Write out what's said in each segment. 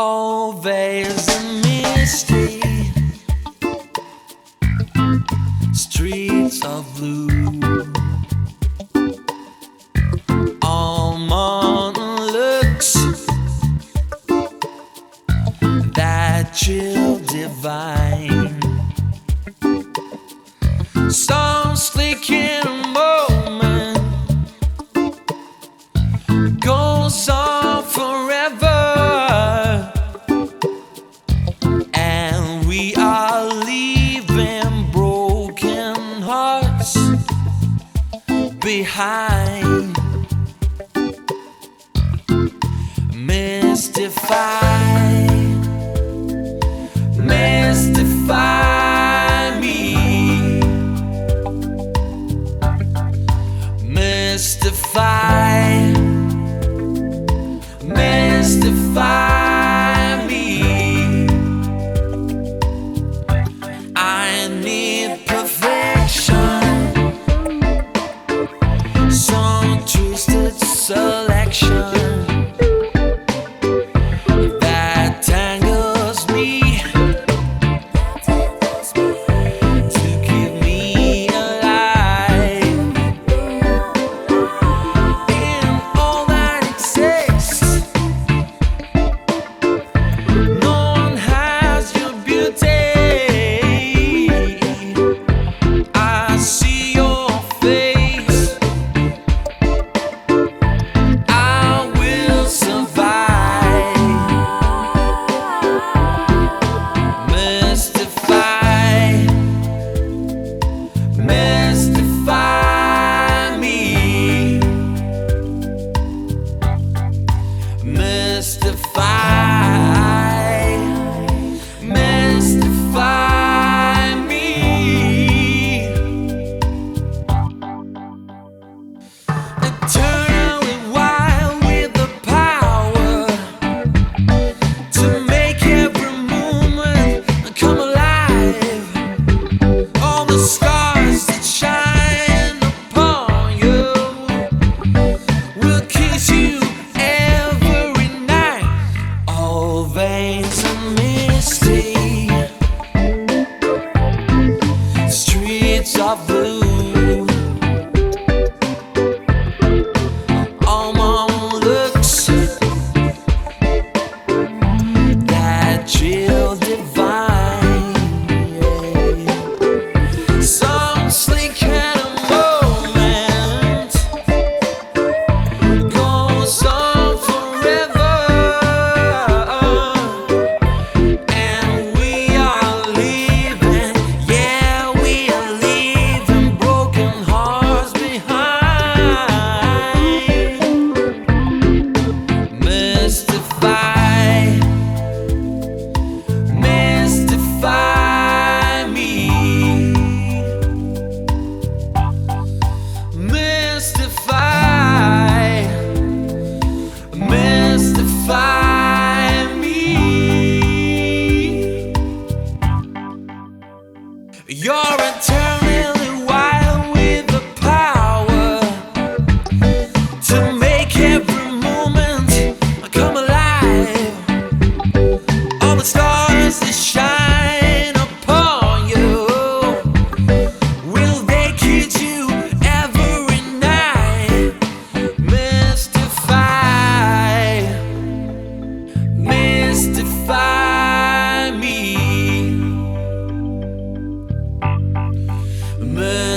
always a misty Streets of blue. Almond looks that chill divine. Some slicking moment goes on. behind. Mystified. the fire. you're into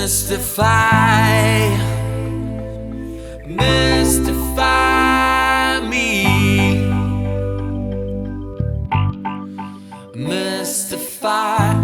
mystify, mystify me, mystify.